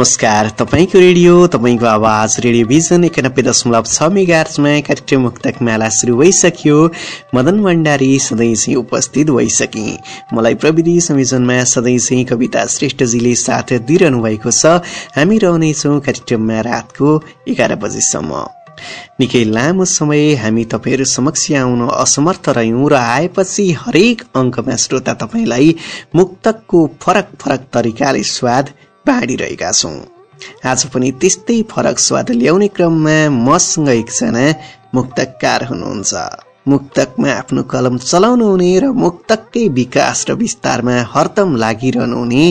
नमस्कार। तपाईँको रेडियो तपाईँको आवाज रेडियो भिजन एकानब्बे दशमलव छ मेगार्चमा कार्यक्रम मुक्तक मेला सुरु भइसक्यो। मदन भण्डारी सधैँ चाहिँ उपस्थित भइसके। मलाई प्रविधि संयोजनमा सधैँ चाहिँ कविता श्रेष्ठजीले साथ दिइरहनु भएको छ। हामी रहनेछौँ कार्यक्रममा रातको एघार बजेसम्म। निकै लामो समय हामी तपाईँहरू समक्ष आउन असमर्थ रह्यौँ र आएपछि हरेक अङ्कमा श्रोता तपाईँलाई मुक्तकको फरक फरक तरिकाले स्वाद बाँडिरहेका छौँ। आज पनि त्यस्तै फरक स्वाद ल्याउने क्रममा मसँग एकजना मुक्तकार हुनुहुन्छ। मुक्तकमा आफ्नो कलम चलाउनु हुने र मुक्तकै विकास र विस्तारमा हरदम लागिरहनु हुने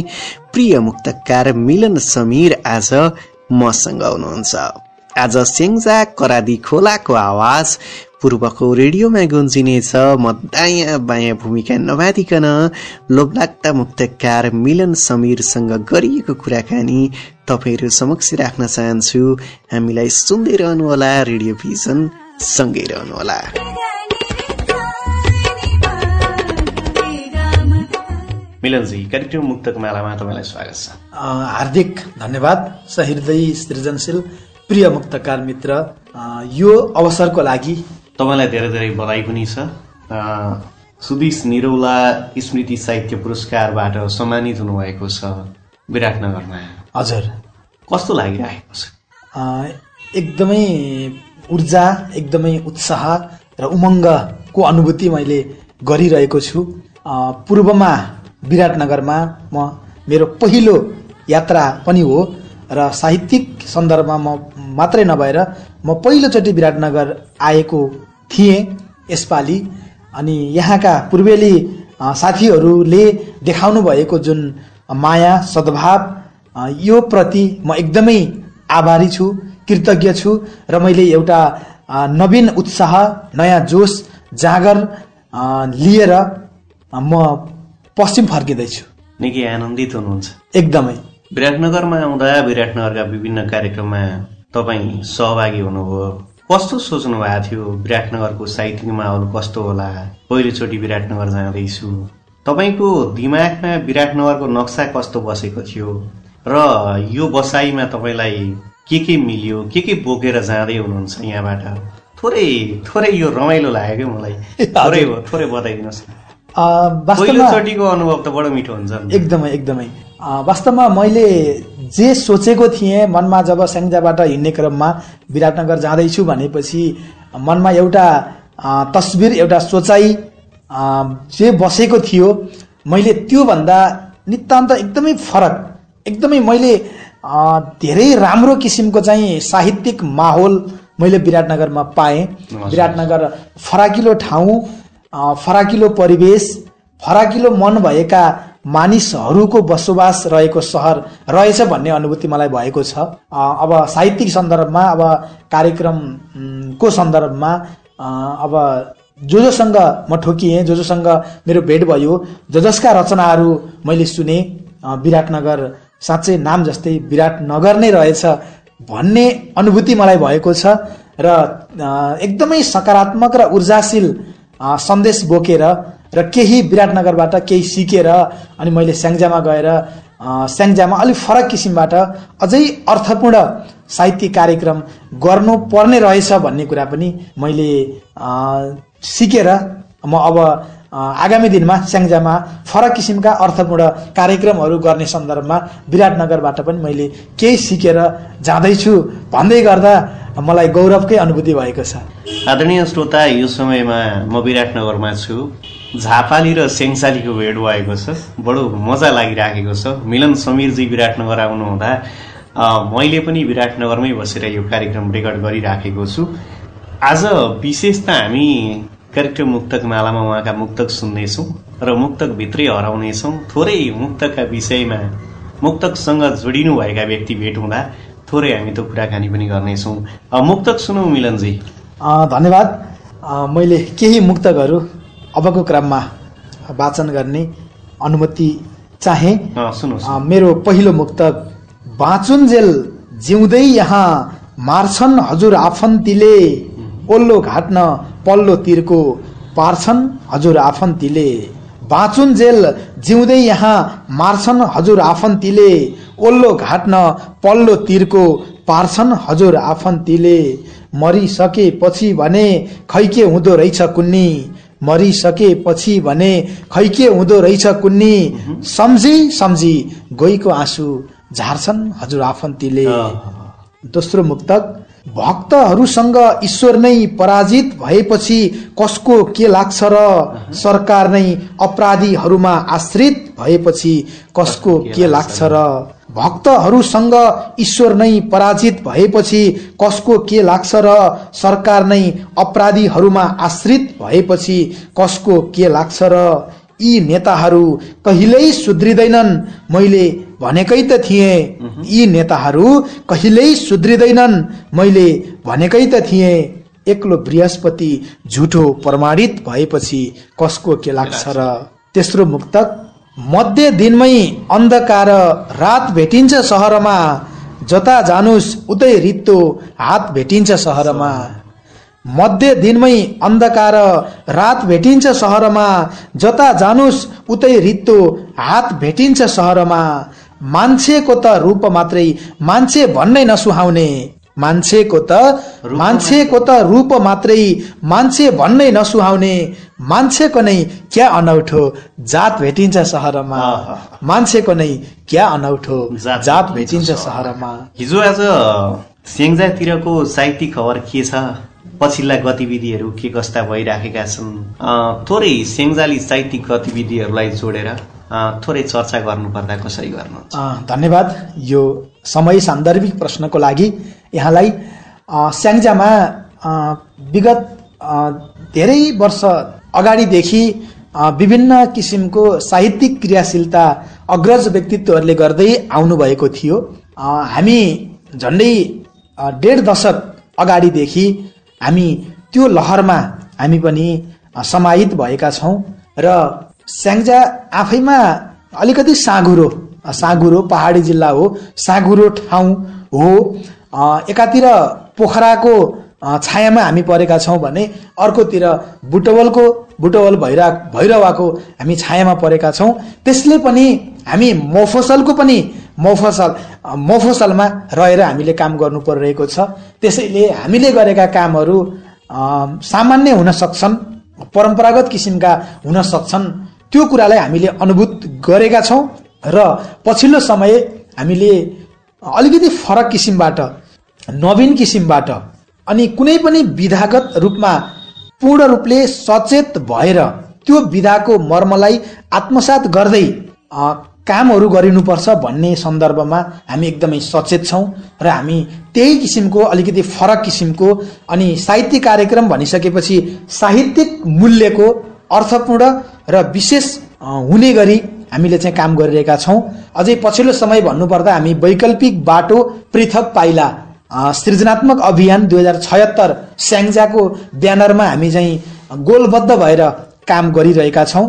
प्रिय मुक्तकार मिलन समीर आज मसँग हुनुहुन्छ। आज सेङ्जा करादी खोलाको आवाज पूर्वको रेडियोमा गुन्जिनेछ म दायाँ बायाँ भूमिका नबाधिकन लोभलाग्दा मुक्तकार मिलन समीरसँग गरिएको कुराकानी तपाईँहरू समक्ष राख्न चाहन्छु। हामीलाई सुन्दै रहनुहोला रेडियो भिजन सँगै रहनुहोला मिलनजी कार्यक्रम मुक्तक मालामा तपाईँलाई स्वागत छ। हार्दिक धन्यवाद सहृदय सृजनशील प्रिय मुक्तकार मित्र। यो अवसरको लागि तपाईँलाई धेरै धेरै बधाई पनि छ। सुदिस निरौला स्मृति साहित्य पुरस्कारबाट सम्मानित हुनुभएको छ विराटनगरमा। हजुर। कस्तो लागिरहेको छ? एकदमै ऊर्जा एकदमै उत्साह र उमङ्गको अनुभूति मैले गरिरहेको छु। पूर्वमा विराटनगरमा म मेरो पहिलो यात्रा पनि हो र साहित्यिक सन्दर्भमा म मात्रै नभएर म पहिलोचोटि विराटनगर आएको थिएँ यसपालि। अनि यहाँका पूर्वेली साथीहरूले देखाउनु भएको जुन माया सद्भाव यो प्रति म एकदमै आभारी छु कृतज्ञ छु र मैले एउटा नवीन उत्साह नयाँ जोस जागर लिएर म पश्चिम फर्किँदैछु। निकै आनन्दित हुनुहुन्छ। एकदमै। विराटनगरमा आउँदा विराटनगरका विभिन्न कार्यक्रममा तपाईँ सहभागी हुनुभयो। कस्तो सोच्नु भएको थियो विराटनगरको साहित्यिक माहौल कस्तो होला? पहिलोचोटि विराटनगर जाँदैछु तपाईँको दिमागमा विराटनगरको नक्सा कस्तो बसेको थियो? र यो बसाइमा तपाईँलाई के के मिल्यो के के बोकेर जाँदै हुनुहुन्छ यहाँबाट? थोरै थोरै यो रमाइलो लाग्यो क्या मलाई। थोरै थोरै बताइदिनुहोस् पहिलोचोटिको अनुभव त बडो मिठो हुन्छ एकदमै एकदमै। वास्तवमा मैले जे सोचेको थिएँ मनमा जब स्याङ्जाबाट हिँड्ने क्रममा विराटनगर जाँदैछु भनेपछि मनमा एउटा तस्बिर एउटा सोचाइ जे बसेको थियो मैले त्योभन्दा नितान्त एकदमै फरक एकदमै मैले धेरै राम्रो किसिमको चाहिँ साहित्यिक माहौल मैले विराटनगरमा पाएँ। विराटनगर फराकिलो ठाउँ फराकिलो परिवेश फराकिलो मन भएका मानिसहरूको बसोबास रहेको सहर रहेछ भन्ने अनुभूति मलाई भएको छ। अब साहित्यिक सन्दर्भमा अब कार्यक्रमको सन्दर्भमा अब जो जोसँग म ठोकिएँ जो जोसँग मेरो भेट भयो। ज जसका रचनाहरू मैले सुने। विराटनगर साँच्चै नाम जस्तै विराटनगर नै रहेछ भन्ने अनुभूति मलाई भएको छ र एकदमै सकारात्मक र ऊर्जाशील सन्देश बोकेर र केही विराटनगरबाट केही सिकेर अनि मैले स्याङ्जामा गएर स्याङ्जामा अलिक फरक किसिमबाट अझै अर्थपूर्ण साहित्यिक कार्यक्रम गर्नु पर्ने रहेछ भन्ने कुरा पनि मैले सिकेर म अब आगामी दिनमा स्याङ्जामा फरक किसिमका अर्थपूर्ण कार्यक्रमहरू गर्ने सन्दर्भमा विराटनगरबाट पनि मैले केही सिकेर जाँदैछु। भन्दै गर्दा मलाई गौरवकै अनुभूति भएको छ। आदरणीय श्रोता यो समयमा म विराटनगरमा छु। झापाली र सेङ्सालीको भेट भएको छ। बडो मजा लागिराखेको छ। मिलन समीरजी विराटनगर आउनुहुँदा मैले पनि विराटनगरमै बसेर यो कार्यक्रम रेकर्ड गरिराखेको छु। आज विशेष त हामी कार्यक्रम मुक्तक मालामा उहाँका मुक्तक सुन्नेछौँ र मुक्तकभित्रै हराउनेछौँ। थोरै मुक्तकका विषयमा मुक्तकसँग जोडिनुभएका व्यक्ति भेट हुँदा थोरै हामी त कुराकानी पनि गर्नेछौँ। मुक्तक सुनौ मिलनजी। धन्यवाद। मैले केही मुक्तकहरू अबको क्रममा वाचन गर्ने अनुमति चाहे। मेरो पहिलो मुक्तक बाँचुन्जेल जिउँदै यहाँ मार्छन् हजुर आफन्तीले। ओल्लो घाट्न पल्लो तिरको पार्छन् हजुर आफन्तीले। बाँचुन्जेल जिउँदै यहाँ मार्छन् हजुर आफन्तीले। ओल्लो घाट्न पल्लो तिरको पार्छन् हजुर आफन्तीले। मरिसकेपछि भने खै के हुँदो रहेछ कुन्नी। मरिसकेपछि भने खै के हुँदो रहेछ कुन्नी। सम्झी सम्झी। गइको आँसु झार्छन् हजुर आफन्तीले। दोस्रो मुक्तक भक्तहरूसँग ईश्वर नै पराजित भएपछि कसको के लाग्छ र सरकार नै अपराधीहरूमा आश्रित भएपछि कसको के लाग्छ र भक्तहरूसँग ईश्वर नै पराजित भएपछि कसको के लाग्छ र सरकार नै अपराधीहरूमा आश्रित भएपछि कसको के लाग्छ र यी नेताहरू कहिल्यै सुध्रिँदैनन्। मैले भनेकै त थिएँ यी नेताहरू कहिल्यै सुध्रिँदैनन्। मैले भनेकै त थिएँ एक्लो बृहस्पति झुठो प्रमाणित भएपछि कसको के लाग्छ र तेस्रो मुक्तक मध्य दिनमै अन्धकार रात भेटिन्छ सहरमा जता जानुस् उतै रित्तो हात भेटिन्छ सहरमा। मध्य दिनमै अन्धकार रात भेटिन्छ सहरमा जता जानुस् उतै रित्तो हात भेटिन्छ सहरमा। मान्छेको त रूप मात्रै मान्छे भन्नै नसुहाउने। मान्छेको त मान्छेको त रूप मात्रै मान्छे भन्नै नसुहाउने मान्छेको नै क्या अनौठो जात भेटिन्छ सहरमा। मान्छेको नै क्या अनौठो जात भेटिन्छ सहरमा। हिजो आज स्याङ्जातिरको साहित्यिक खबर के छ? पछिल्ला गतिविधिहरू के कस्ता भइराखेका छन्? थोरै स्याङ्जाली साहित्यिक गतिविधिहरूलाई जोडेर थोरै चर्चा गर्नुपर्दा कसरी अ, धन्यवाद। यो समय सान्दर्भिक प्रश्नको लागि यहाँलाई स्याङ्जामा विगत धेरै वर्ष अगाडिदेखि विभिन्न किसिमको साहित्यिक क्रियाशीलता अग्रज व्यक्तित्वहरूले गर्दै आउनुभएको थियो। हामी झन्डै डेढ दशक अगाडिदेखि हामी त्यो लहरमा हामी पनि समाहित भएका छौँ र स्याङ्जा आफैमा अलिकति साँघुरो अ, साँघुरो पहाडी जिल्ला हो साँघुरो ठाउँ हो। एकातिर पोखराको छायामा हामी परेका छौँ भने अर्कोतिर बुटवलको बुटवल भैरा भैरवाको हामी छायामा परेका छौँ। त्यसले पनि हामी मोफसलको पनि मोफसल मोफसलमा रहेर हामीले काम गर्नु परिरहेको छ। त्यसैले हामीले गरेका कामहरू सामान्य हुन सक्छन् परम्परागत किसिमका हुन सक्छन्। त्यो कुरालाई हामीले अनुभूत गरेका छौँ। र पछिल्लो समय हामीले अलिकति फरक किसिमबाट नवीन किसिमबाट अनि कुनै पनि विधागत रूपमा पूर्ण रूपले सचेत भएर त्यो विधाको मर्मलाई आत्मसात गर्दै कामहरू गरिनुपर्छ भन्ने सन्दर्भमा हामी एकदमै सचेत छौँ र हामी त्यही किसिमको अलिकति फरक किसिमको अनि साहित्य कार्यक्रम भनिसकेपछि साहित्यिक मूल्यको अर्थपूर्ण र विशेष हुने गरी हामीले चाहिँ काम गरिरहेका छौँ। अझै पछिल्लो समय भन्नुपर्दा हामी वैकल्पिक बाटो पृथक पाइला सृजनात्मक अभियान दुई हजार छयत्तर स्याङ्जाको ब्यानरमा हामी चाहिँ गोलबद्ध भएर काम गरिरहेका छौँ।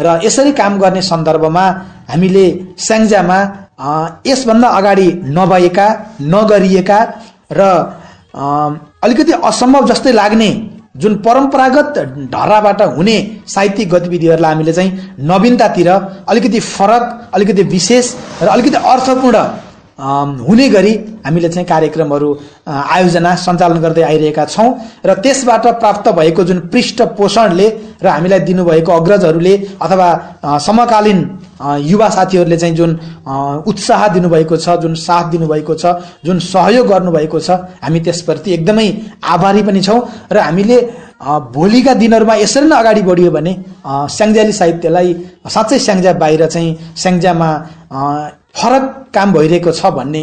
र यसरी काम गर्ने सन्दर्भमा हामीले स्याङ्जामा यसभन्दा अगाडि नभएका नगरिएका र अलिकति असम्भव जस्तै लाग्ने जुन परम्परागत ढर्राबाट हुने साहित्यिक गतिविधिहरूलाई हामीले चाहिँ नवीनतातिर अलिकति फरक अलिकति विशेष र अलिकति अर्थपूर्ण हुने गरी हामीले चाहिँ कार्यक्रमहरू आयोजना सञ्चालन गर्दै आइरहेका छौँ र त्यसबाट प्राप्त भएको जुन पृष्ठपोषणले र हामीलाई दिनुभएको अग्रजहरूले अथवा समकालीन युवा साथीहरूले चाहिँ जुन उत्साह दिनुभएको छ जुन साथ दिनुभएको छ जुन सहयोग गर्नुभएको छ हामी त्यसप्रति एकदमै आभारी पनि छौँ र हामीले भोलिका दिनहरूमा यसरी नै अगाडि बढियो भने अ, स्याङ्जाली साहित्यलाई साँच्चै स्याङ्जा बाहिर चाहिँ स्याङ्जामा फरक काम भइरहेको छ भन्ने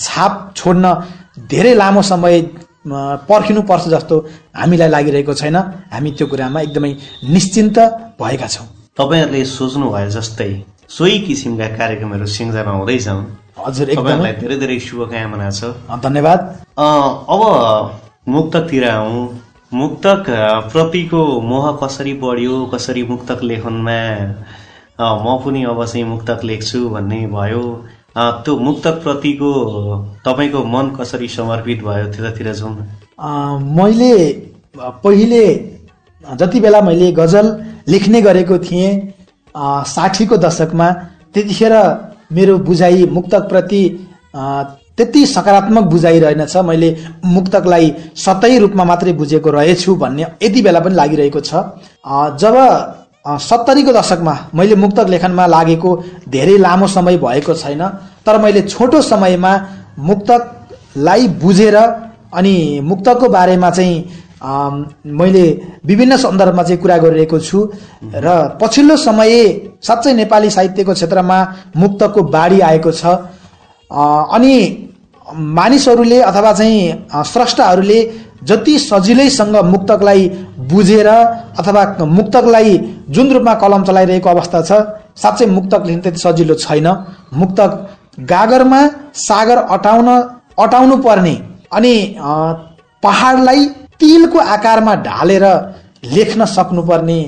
छाप छोड्न धेरै लामो समय पर्खिनुपर्छ जस्तो हामीलाई लागिरहेको छैन। हामी त्यो कुरामा एकदमै निश्चिन्त भएका छौँ। तपाईँहरूले सोच्नु भयो जस्तै सोही किसिमका कार्यक्रमहरू सिङ्जामा हुँदैछन्। हजुर तपाईँहरूलाई धेरै धेरै शुभकामना छ। धन्यवाद। अब मुक्तकतिर आउँ। मुक्तक प्रतिको मोह कसरी बढ्यो कसरी मुक्तक लेखनमा म पनि चाहिँ मुक्तक लेख्छु भन्ने भयो। त्यो मुक्तक प्रतिको तपाईँको मन कसरी समर्पित भयो? त्यतातिर जाउँ मैले पहिले जति बेला मैले गजल लेख्ने गरेको थिएँ साठीको दशकमा त्यतिखेर मेरो बुझाइ मुक्तकप्रति त्यति सकारात्मक बुझाइ रहेनछ। मैले मुक्तकलाई सतै रूपमा मात्रै बुझेको रहेछु भन्ने यति बेला पनि लागिरहेको छ। जब सत्तरीको दशकमा मैले मुक्तक लेखनमा लागेको धेरै लामो समय भएको छैन तर मैले छोटो समयमा मुक्तकलाई बुझेर अनि मुक्तकको बारेमा चाहिँ मैले विभिन्न सन्दर्भमा चाहिँ कुरा गरिरहेको छु र पछिल्लो समय साँच्चै नेपाली साहित्यको क्षेत्रमा मुक्तकको बाढी आएको छ। अनि मानिसहरूले अथवा चाहिँ स्रष्टाहरूले जति सजिलैसँग मुक्तकलाई बुझेर अथवा मुक्तकलाई जुन रूपमा कलम चलाइरहेको अवस्था छ साँच्चै मुक्तक लेख्न त्यति सजिलो छैन। मुक्तक गागरमा सागर अटाउन अटाउनु पर्ने अनि पहाडलाई तिलको आकारमा ढालेर लेख्न सक्नुपर्ने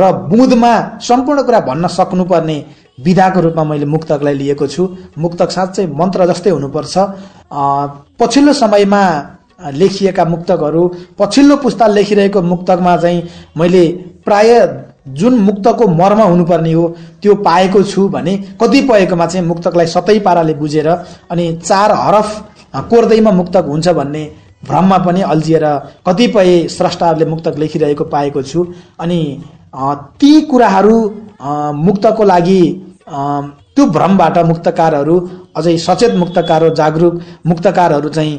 र बुँदमा सम्पूर्ण कुरा भन्न सक्नुपर्ने विधाको रूपमा मैले मुक्तकलाई लिएको छु। मुक्तक साँच्चै मन्त्र जस्तै हुनुपर्छ। पछिल्लो समयमा लेखिएका मुक्तकहरू। पछिल्लो पुस्ता लेखिरहेको मुक्तकमा चाहिँ मैले प्राय जुन मुक्तको मर्म हुनुपर्ने हो त्यो पाएको छु भने कतिपयकोमा चाहिँ मुक्तकलाई सतै पाराले बुझेर अनि चार हरफ कोर्दैमा मुक्तक हुन्छ भन्ने भ्रममा पनि अल्झिएर कतिपय स्रष्टाहरूले मुक्तक लेखिरहेको पाएको छु। अनि ती कुराहरू मुक्तको लागि त्यो भ्रमबाट मुक्तकारहरू अझै सचेत मुक्तकार हो जागरुक मुक्तकारहरू चाहिँ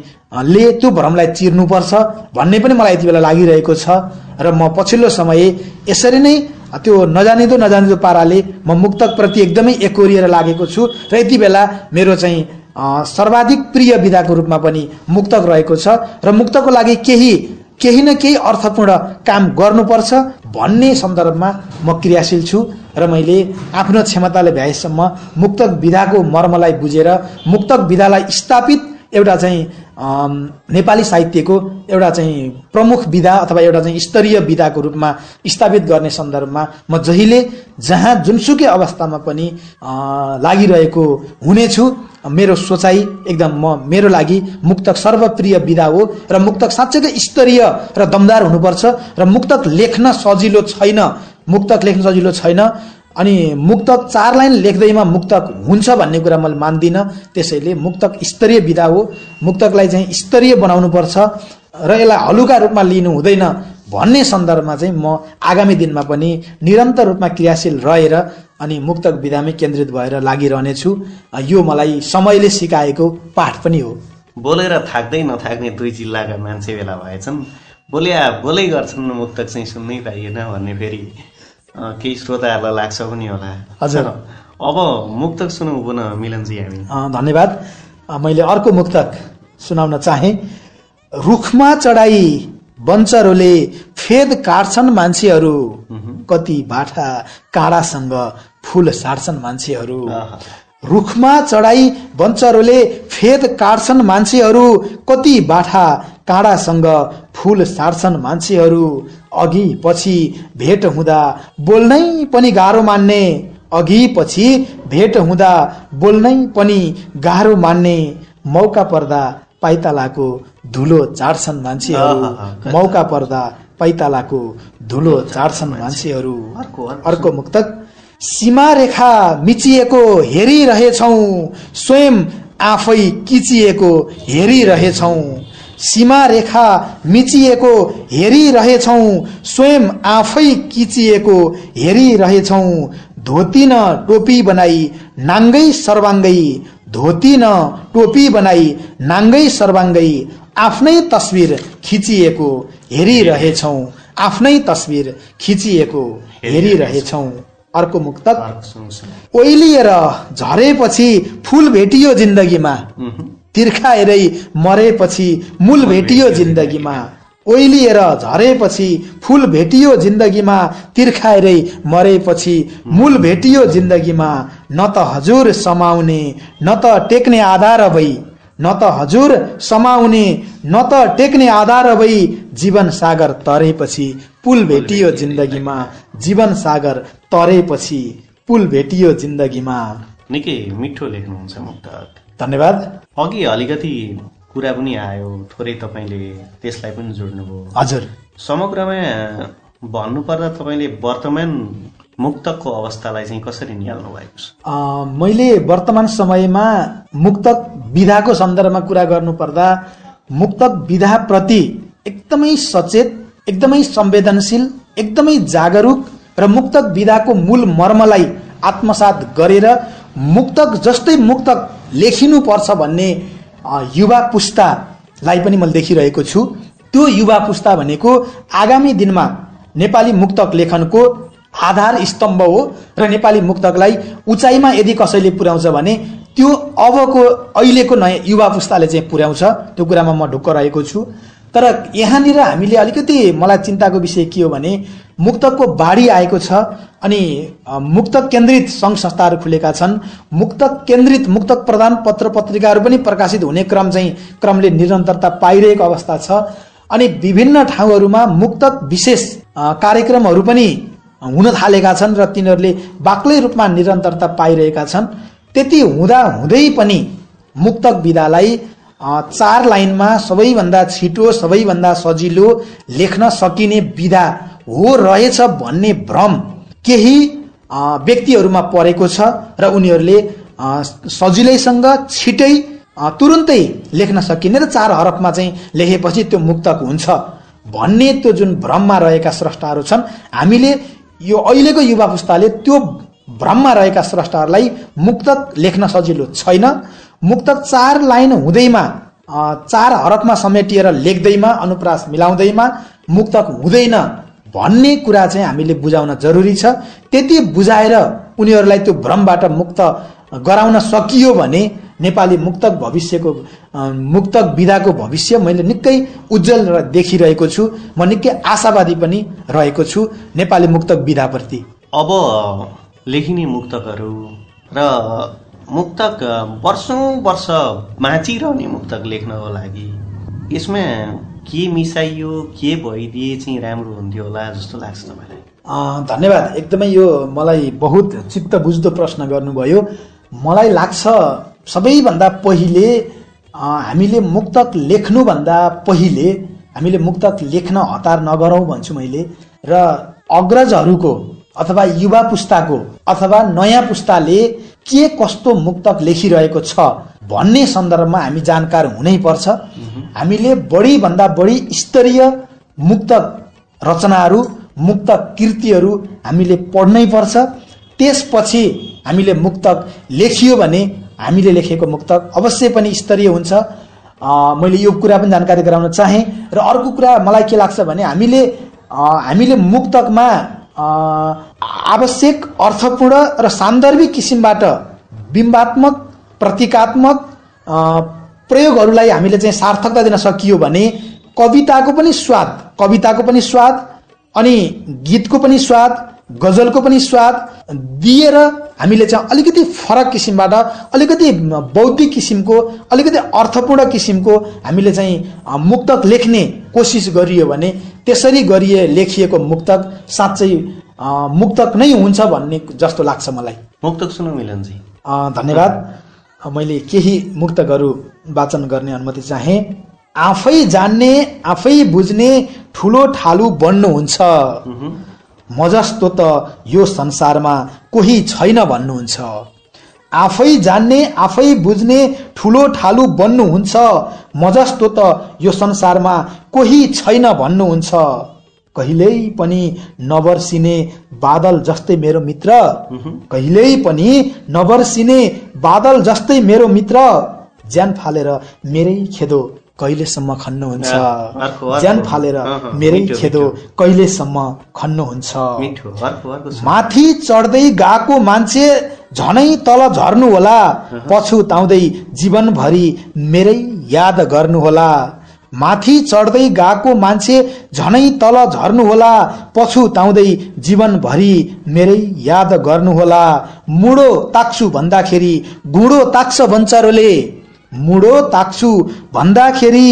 ले त्यो भ्रमलाई चिर्नुपर्छ भन्ने पनि मलाई यति बेला लागिरहेको छ र म पछिल्लो समय यसरी नै त्यो नजानिदो नजानिदो पाराले म मुक्तकप्रति एकदमै एकोरिएर लागेको छु र यति बेला मेरो चाहिँ सर्वाधिक प्रिय विधाको रूपमा पनि मुक्तक रहेको छ र मुक्तको लागि केही केही न केही अर्थपूर्ण काम गर्नुपर्छ भन्ने सन्दर्भमा म क्रियाशील छु र मैले आफ्नो क्षमताले भ्याएसम्म मुक्तक विधाको मर्मलाई बुझेर मुक्तक विधालाई स्थापित एउटा चाहिँ नेपाली साहित्यको एउटा चाहिँ प्रमुख विधा अथवा एउटा चाहिँ स्तरीय विधाको रूपमा स्थापित गर्ने सन्दर्भमा म जहिले जहाँ जुनसुकै अवस्थामा पनि लागिरहेको हुनेछु। मेरो सोचाइ एकदम म मेरो लागि मुक्तक सर्वप्रिय विधा हो र मुक्तक साँच्चैकै स्तरीय र दमदार हुनुपर्छ र मुक्तक लेख्न सजिलो छैन। मुक्तक लेख्न सजिलो छैन। अनि मुक्तक चार लाइन लेख्दैमा मुक्तक हुन्छ भन्ने कुरा मैले मान्दिनँ। त्यसैले मुक्तक स्तरीय विधा हो। मुक्तकलाई चाहिँ स्तरीय बनाउनु पर्छ र यसलाई हलुका रूपमा लिनु हुँदैन। भन्ने सन्दर्भमा चाहिँ म आगामी दिनमा पनि निरन्तर रूपमा क्रियाशील रहेर अनि मुक्तक विधामै केन्द्रित भएर लागिरहनेछु। यो मलाई समयले सिकाएको पाठ पनि हो। बोलेर थाक्दै नथाक्ने दुई जिल्लाका मान्छे भेला भएछन्। बोल्या बोलै गर्छन् मुक्तक चाहिँ सुन्नै पाइएन भन्ने फेरि केही श्रोताहरूलाई लाग्छ पनि होला। हजुर। अब मुक्तक सुनौँ पुनः मिलनजी हामी। धन्यवाद। मैले अर्को मुक्तक सुनाउन चाहे। रुखमा चढाई बन्चरोले फेद काट्छन् मान्छेहरू। कति बाठा काँडासँग फुल साट्छन् मान्छेहरू। रुखमा चढाई बन्चरोले फेद काट्छन् मान्छेहरू। कति बाठा काँडासँग फुल साट्छन् मान्छेहरू। अघि पछि भेट हुँदा बोल्नै पनि गाह्रो मान्ने। अघि पछि भेट हुँदा बोल्नै पनि गाह्रो मान्ने। मौका पर्दा पाइतालाको धुलो चाड्छन् मान्छेहरू। मौका पर्दा पाइतालाको धुलो चाड्छन् मान्छेहरू। अर्को, मुक्तक सीमा रेखा मिचिएको हेरिरहेछौ स्वयं आफै किचिएको हेरिरहेछौ। सीमा रेखा मिचिएको हेरिरहेछौ स्वयं आफै किचिएको हेरिरहेछौ। धोती न टोपी बनाई नाङ्गै सर्वाङ्गै धोती न टोपी बनाई नाङ्गै सर्वाङ्गै आफ्नै तस्विर खिचिएको हेरिरहेछौ। आफ्नै तस्विर खिचिएको हेरिरहेछौ। अर्को मुक्तक। ओइलिएर झरेपछि फुल भेटियो जिन्दगीमा। तिर्खाएरै मरेपछि मूल भेटियो जिन्दगीमा। ओइलिएर झरेपछि फुल भेटियो जिन्दगीमा तिर्खाएरै मरेपछि मूल भेटियो जिन्दगीमा न त हजुर समाउने न त टेक्ने आधार भई न त हजुर समाउने न त टेक्ने आधार भई जीवन सागर तरेपछि पुल भेटियो जिन्दगीमा जीवन सागर तरेपछि पुल भेटियो जिन्दगीमा। निकै मिठो लेख्नुहुन्छ धन्यवाद। अघि अलिकति कुरा पनि आयो थोरै तपाईँले त्यसलाई पनि जोड्नुभयो। हजुर। समग्रमा भन्नुपर्दा तपाईँले वर्तमान मुक्तकको अवस्थालाई चाहिँ कसरी निहाल्नु भएको छ? मैले वर्तमान समयमा मुक्तक विधाको सन्दर्भमा कुरा गर्नुपर्दा मुक्तक विधाप्रति एकदमै सचेत एकदमै संवेदनशील एकदमै जागरुक र मुक्तक विधाको मूल मर्मलाई आत्मसात गरेर मुक्तक जस्तै मुक्तक लेखिनुपर्छ भन्ने युवा पुस्तालाई पनि मैले देखिरहेको छु। त्यो युवा पुस्ता भनेको आगामी दिनमा नेपाली मुक्तक लेखनको आधार स्तम्भ हो र नेपाली मुक्तकलाई उचाइमा यदि कसैले पुर्याउँछ भने त्यो अबको अहिलेको नयाँ युवा पुस्ताले चाहिँ पुर्याउँछ। त्यो कुरामा म ढुक्क रहेको छु। तर यहाँनिर हामीले अलिकति मलाई चिन्ताको विषय के हो भने मुक्तकको बाढी आएको छ अनि अ, मुक्तक केन्द्रित सङ्घ संस्थाहरू खुलेका छन्। मुक्तक केन्द्रित मुक्तक प्रधान पत्र पत्रिकाहरू पनि प्रकाशित हुने क्रम चाहिँ क्रमले निरन्तरता पाइरहेको अवस्था छ। अनि विभिन्न ठाउँहरूमा मुक्तक विशेष कार्यक्रमहरू पनि हुन थालेका छन् र तिनीहरूले बाक्लै रूपमा निरन्तरता पाइरहेका छन्। त्यति हुँदा हुँदै पनि मुक्तक विधालाई चार लाइनमा सबैभन्दा छिटो सबैभन्दा सजिलो लेख्न सकिने विधा हो रहेछ भन्ने भ्रम केही व्यक्तिहरूमा परेको छ र उनीहरूले सजिलैसँग छिटै तुरुन्तै लेख्न सकिने र चार हरफमा चाहिँ लेखेपछि त्यो मुक्तक हुन्छ भन्ने त्यो जुन भ्रममा रहेका स्रष्टाहरू छन् हामीले यो अहिलेको युवा पुस्ताले त्यो भ्रममा रहेका स्रष्टाहरूलाई मुक्तक लेख्न सजिलो छैन। मुक्तक चार लाइन हुँदैमा चार हरफमा समेटिएर लेख्दैमा अनुप्रास मिलाउँदैमा मुक्तक हुँदैन भन्ने कुरा चाहिँ हामीले बुझाउन जरुरी छ। त्यति बुझाएर उनीहरूलाई त्यो भ्रमबाट मुक्त गराउन सकियो भने नेपाली मुक्तक भविष्यको मुक्तक विधाको भविष्य मैले निकै उज्जवल देखिरहेको छु। म निकै आशावादी पनि रहेको छु नेपाली मुक्तक विधाप्रति। अब लेखिने मुक्तकहरू र मुक्तक वर्षौँ वर्ष बाँचिरहने मुक्तक लेख्नको लागि यसमा के मिसाइयो के भइदिए चाहिँ राम्रो हुन्थ्यो होला जस्तो लाग्छ तपाईँलाई? धन्यवाद। एकदमै यो मलाई बहुत चित्त बुझ्दो प्रश्न गर्नुभयो। मलाई लाग्छ सबैभन्दा पहिले हामीले मुक्तक लेख्नुभन्दा पहिले हामीले मुक्तक लेख्न हतार नगरौँ भन्छु मैले। र अग्रजहरूको अथवा युवा पुस्ताको अथवा नयाँ पुस्ताले के कस्तो मुक्तक लेखिरहेको छ भन्ने सन्दर्भमा हामी जानकार हुनै पर्छ। हामीले बढीभन्दा बढी स्तरीय मुक्तक रचनाहरू मुक्त कृतिहरू हामीले पढ्नै पर्छ। त्यसपछि हामीले मुक्तक लेखियो भने हामीले लेखेको मुक्तक अवश्य पनि स्तरीय हुन्छ। मैले यो कुरा पनि जानकारी गराउन चाहेँ र अर्को कुरा मलाई के लाग्छ भने हामीले हामीले मुक्तकमा आवश्यक अर्थपूर्ण र सान्दर्भिक किसिमबाट बिम्बात्मक प्रतीकात्मक प्रयोगहरूलाई हामीले चाहिँ सार्थकता दिन सकियो भने कविताको पनि स्वाद कविताको पनि स्वाद अनि गीतको पनि स्वाद गजलको पनि स्वाद दिएर हामीले चाहिँ अलिकति फरक किसिमबाट अलिकति बौद्धिक किसिमको अलिकति अर्थपूर्ण किसिमको हामीले चाहिँ मुक्तक लेख्ने कोसिस गरियो भने त्यसरी गरिए लेखिएको मुक्तक साँच्चै मुक्तक नै हुन्छ भन्ने जस्तो लाग्छ मलाई। मुक्तक सुनौ मिलनजी। धन्यवाद। मैले केही मुक्तकहरू वाचन गर्ने अनुमति चाहे। आफै जान्ने आफै बुझ्ने ठुलो ठालु बन्नुहुन्छ। म जस्तो त यो संसारमा कोही छैन भन्नुहुन्छ। आफै जान्ने आफै बुझ्ने ठुलो ठालु बन्नुहुन्छ। म जस्तो त यो संसारमा कोही छैन भन्नुहुन्छ। कहिल्यै पनि नबर्सिने बादल जस्तै मेरो मित्र। कहिल्यै पनि नबर्सिने बादल जस्तै मेरो मित्र। ज्यान फालेर मेरै खेदो। कहिलेसम्म खन्नुहुन्छ। ज्यान फालेर मेरै खेदो। कहिलेसम्म खन्नुहुन्छ। माथि चढ्दै गएको मान्छे झनै तल झर्नु होला पछुताउँदै जीवनभरि मेरै याद गर्नुहोला माथि चढ्दै गएको मान्छे झनै तल झर्नु होला पछुताउँदै जीवनभरि मेरै याद गर्नुहोला मुडो ताक्छु भन्दाखेरि गुडो ताक्छ बन्चरोले मुडो ताक्छु। भन्दाखेरि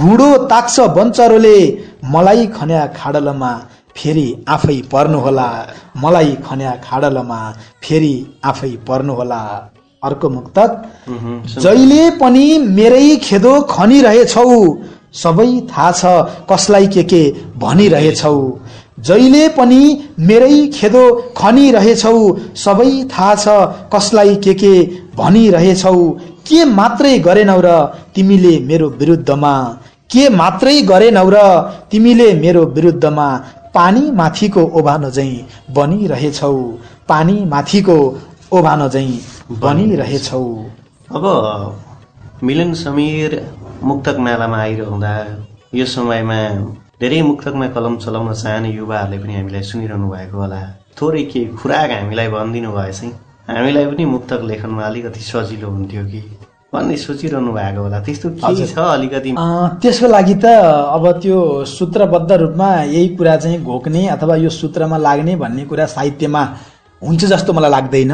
गुडो ताक्छ बन्चरोले। मलाई खन्या खाडलमा फेरि आफै पर्नुहोला। मलाई खन्या खाडलमा फेरि आफै पर्नुहोला। अर्को मुक्तक। सुन। जहिले पनि मेरै खेदो खनिरहेछौ। सबै थाहा छ कसलाई के के भनिरहेछौ। जहिले पनि मेरै खेदो खनिरहेछौ। सबै थाहा छ कसलाई के के भनिरहेछौ के मात्रै गरेनौ र तिमीले मेरो विरुद्धमा? के मात्रै गरेनौ र तिमीले मेरो विरुद्धमा? पानी माथिको ओभानो झैँ बनिरहेछौ। पानी माथिको ओभानो झैँ बनिरहेछौ। अब मिलन समीर मुक्तक मेलामा आइरहँदा यो समयमा धेरै मुक्तकमा कलम चलाउन चाहने युवाहरूले पनि हामीलाई सुनिरहनु भएको होला। थोरै केही खुराक हामीलाई भनिदिनु भए चाहिँ हामीलाई पनि मुक्तक लेखनमा अलिकति सजिलो हुन्थ्यो कि। भन्ने सोचिरहनु भएको होला। त्यस्तो हजुर। छ अलिकति? त्यसको लागि त अब त्यो सूत्रबद्ध रूपमा यही कुरा चाहिँ घोक्ने अथवा यो सूत्रमा लाग्ने भन्ने कुरा साहित्यमा हुन्छ जस्तो मलाई लाग्दैन।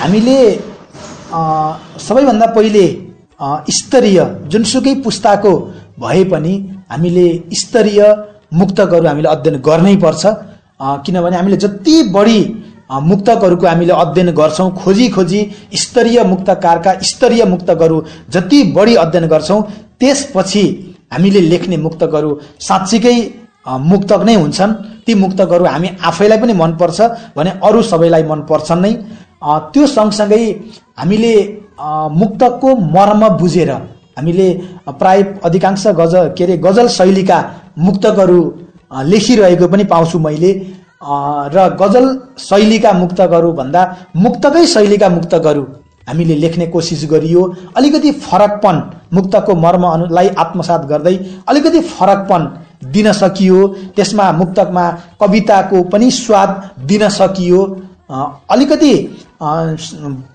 हामीले सबैभन्दा पहिले स्तरीय जुनसुकै पुस्ताको भए पनि हामीले स्तरीय मुक्तकहरू हामीले अध्ययन गर्नै पर्छ। किनभने हामीले जति बढी मुक्तकहरूको हामीले अध्ययन गर्छौँ। खोजी खोजी स्तरीय मुक्तकारका स्तरीय मुक्तकहरू जति बढी अध्ययन गर्छौँ त्यसपछि हामीले लेख्ने मुक्तकहरू साँच्चीकै मुक्तक नै हुन्छन्। ती मुक्तकहरू हामी आफैलाई पनि मनपर्छ भने अरू सबैलाई मनपर्छन् नै। त्यो सँगसँगै हामीले मुक्तकको मर्म बुझेर हामीले प्राय अधिकांश गज के अरे गजल शैलीका मुक्तकहरू लेखिरहेको पनि पाउँछु मैले। र गजल शैलीका मुक्तकहरू भन्दा मुक्तकै शैलीका मुक्तकहरू हामीले लेख्ने कोसिस गरियो। अलिकति फरकपन मुक्तको मर्मलाई आत्मसात गर्दै अलिकति फरकपन दिन सकियो। त्यसमा मुक्तकमा कविताको पनि स्वाद दिन सकियो। अलिकति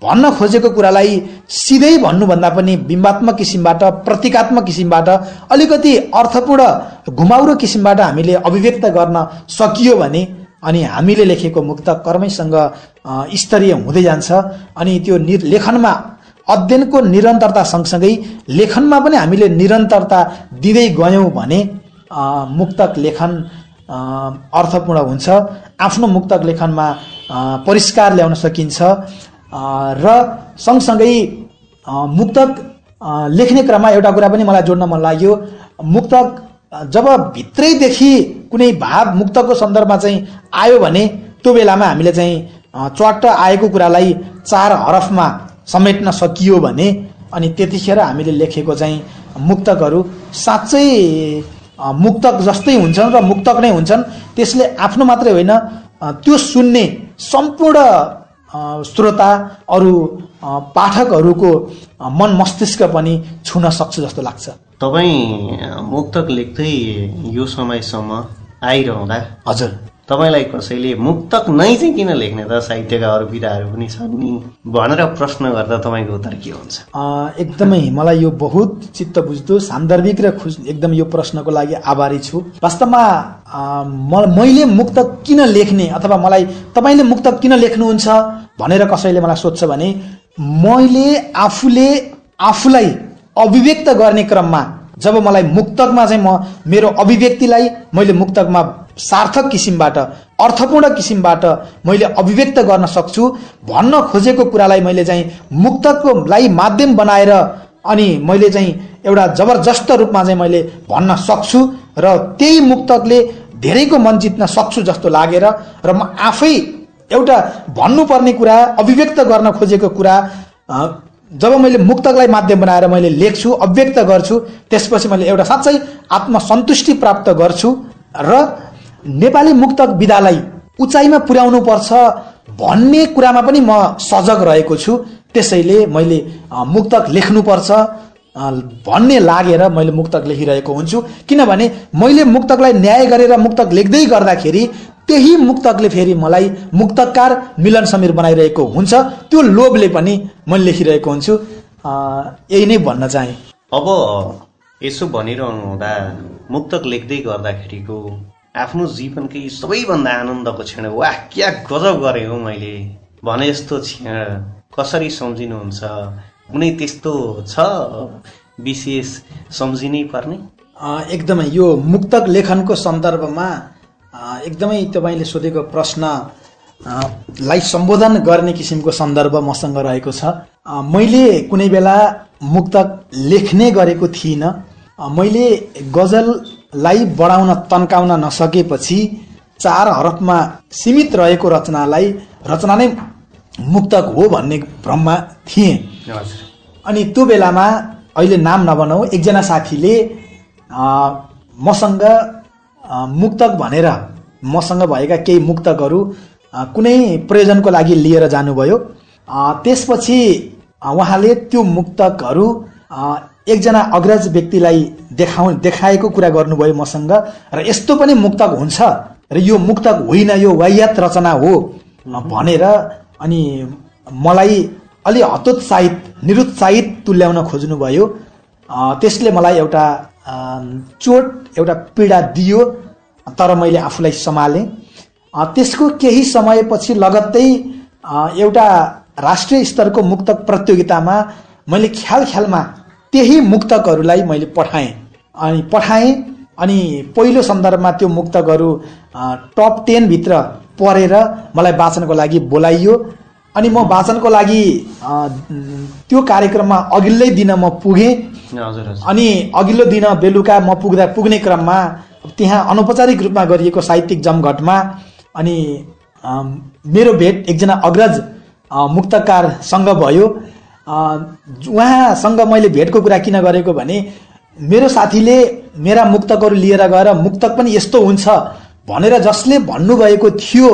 भन्न खोजेको कुरालाई सिधै भन्नुभन्दा पनि बिम्बात्मक किसिमबाट प्रतीकात्मक किसिमबाट अलिकति अर्थपूर्ण घुमाउरो किसिमबाट हामीले अभिव्यक्त गर्न सकियो भने अनि हामीले लेखेको मुक्त कर्मैसँग स्तरीय हुँदै जान्छ। अनि त्यो लेखनमा अध्ययनको निरन्तरता सँगसँगै लेखनमा पनि हामीले निरन्तरता दिँदै गयौँ भने मुक्तक लेखन अर्थपूर्ण हुन्छ। आफ्नो मुक्तक लेखनमा परिष्कार ल्याउन सकिन्छ। र सँगसँगै मुक्तक लेख्ने क्रममा एउटा कुरा पनि मलाई जोड्न मन लाग्यो। मुक्तक जब भित्रैदेखि कुनै भाव मुक्तको सन्दर्भमा चाहिँ आयो भने त्यो बेलामा हामीले चाहिँ च्वाट्ट आएको कुरालाई चार हरफमा समेट्न सकियो भने अनि त्यतिखेर हामीले लेखेको चाहिँ मुक्तकहरू साँच्चै मुक्तक जस्तै हुन्छन् र मुक्तक नै हुन्छन्। त्यसले आफ्नो मात्रै होइन त्यो सुन्ने सम्पूर्ण श्रोता अरू पाठकहरूको मन मस्तिष्क पनि छुन सक्छ जस्तो लाग्छ। तपाईँ मुक्तक लेख्दै यो समयसम्म आइरहँदा। हजुर। तपाईँलाई कसैले मुक्तक नै चाहिँ किन लेख्ने त? साहित्यका अरू विधाहरू पनि छन् नि। भनेर प्रश्न गर्दा तपाईँको उत्तर के हुन्छ? एकदमै मलाई यो बहुत चित्त बुझ्दो सान्दर्भिक र खुस एकदम यो प्रश्नको लागि आभारी छु। वास्तवमा म- मैले मुक्त किन लेख्ने अथवा मलाई तपाईँले मुक्त किन लेख्नुहुन्छ भनेर कसैले मलाई सोध्छ भने मैले आफूले आफूलाई अभिव्यक्त गर्ने क्रममा जब मलाई मुक्तकमा चाहिँ म मेरो अभिव्यक्तिलाई मैले मुक्तकमा सार्थक किसिमबाट अर्थपूर्ण किसिमबाट मैले अभिव्यक्त गर्न सक्छु भन्न खोजेको कुरालाई मैले चाहिँ मुक्तकोलाई माध्यम बनाएर अनि मैले चाहिँ एउटा जबरजस्त रूपमा चाहिँ मैले भन्न सक्छु र त्यही मुक्तकले धेरैको मन जित्न सक्छु जस्तो लागेर र म आफै एउटा भन्नुपर्ने कुरा अभिव्यक्त गर्न खोजेको कुरा जब मैले मुक्तकलाई माध्यम बनाएर मैले लेख्छु अभिव्यक्त गर्छु त्यसपछि मैले एउटा साँच्चै आत्मसन्तुष्टि प्राप्त गर्छु र नेपाली मुक्तक विधालाई उचाइमा पुर्याउनु पर्छ भन्ने कुरामा पनि म सजग रहेको छु। त्यसैले मैले मुक्तक लेख्नुपर्छ भन्ने लागेर मैले मुक्तक लेखिरहेको हुन्छु। किनभने मैले मुक्तकलाई न्याय गरेर मुक्तक लेख्दै गर्दाखेरि त्यही मुक्तकले फेरि मलाई मुक्तकार मिलन समीर बनाइरहेको हुन्छ। त्यो लोभले पनि मैले लेखिरहेको हुन्छु। यही नै भन्न चाहेँ। अब यसो भनिरहनु हुँदा मुक्तक लेख्दै गर्दाखेरिको आफ्नो जीवनकै सबैभन्दा आनन्दको क्षण वाह क्या गजब गरेँ हो मैले। भने जस्तो क्षण कसरी सम्झिनुहुन्छ? कुनै त्यस्तो छ? विशेष सम्झिनै पर्ने? एकदमै यो मुक्तक लेखनको सन्दर्भमा एकदमै तपाईँले सोधेको प्रश्न अ, लाई सम्बोधन गर्ने किसिमको सन्दर्भ मसँग रहेको छ। मैले कुनै बेला मुक्तक लेख्ने गरेको थिइनँ। मैले गजललाई बढाउन तन्काउन नसकेपछि चार हरफमा सीमित रहेको रचनालाई रचना नै मुक्तक हो भन्ने भ्रममा थिएँ। अनि त्यो बेलामा अहिले नाम नबनाऊ एकजना साथीले मसँग मुक्तक भनेर मसँग भएका केही मुक्तकहरू कुनै प्रयोजनको लागि लिएर जानुभयो। त्यसपछि उहाँले त्यो मुक्तकहरू एकजना अग्रज व्यक्तिलाई देखाउ देखाएको कुरा गर्नुभयो मसँग र यस्तो पनि मुक्तक हुन्छ र यो मुक्तक होइन यो वाह्यात रचना हो भनेर अनि मलाई अलि हतोत्साहित निरुत्साहित तुल्याउन खोज्नुभयो। त्यसले मलाई एउटा चोट एउटा पीडा दियो तर मैले आफूलाई सम्हालेँ। त्यसको केही समयपछि लगत्तै एउटा राष्ट्रिय स्तरको मुक्तक प्रतियोगितामा मैले ख्याल ख्यालमा त्यही मुक्तकहरूलाई मैले पठाएँ। अनि पठाएँ अनि पहिलो सन्दर्भमा त्यो मुक्तकहरू टप टेनभित्र परेर मलाई वाचनको लागि बोलाइयो। अनि म वाचनको लागि त्यो कार्यक्रममा अघिल्लै दिन म पुगेँ। अनि अघिल्लो दिन बेलुका म पुग्दा पुग्ने क्रममा त्यहाँ अनौपचारिक रूपमा गरिएको साहित्यिक जमघटमा अनि मेरो भेट एकजना अग्रज मुक्तकारसँग भयो। उहाँसँग मैले भेटको कुरा किन गरेको भने मेरो साथीले मेरा मुक्तकहरू लिएर गएर मुक्तक पनि यस्तो हुन्छ भनेर जसले भन्नुभएको थियो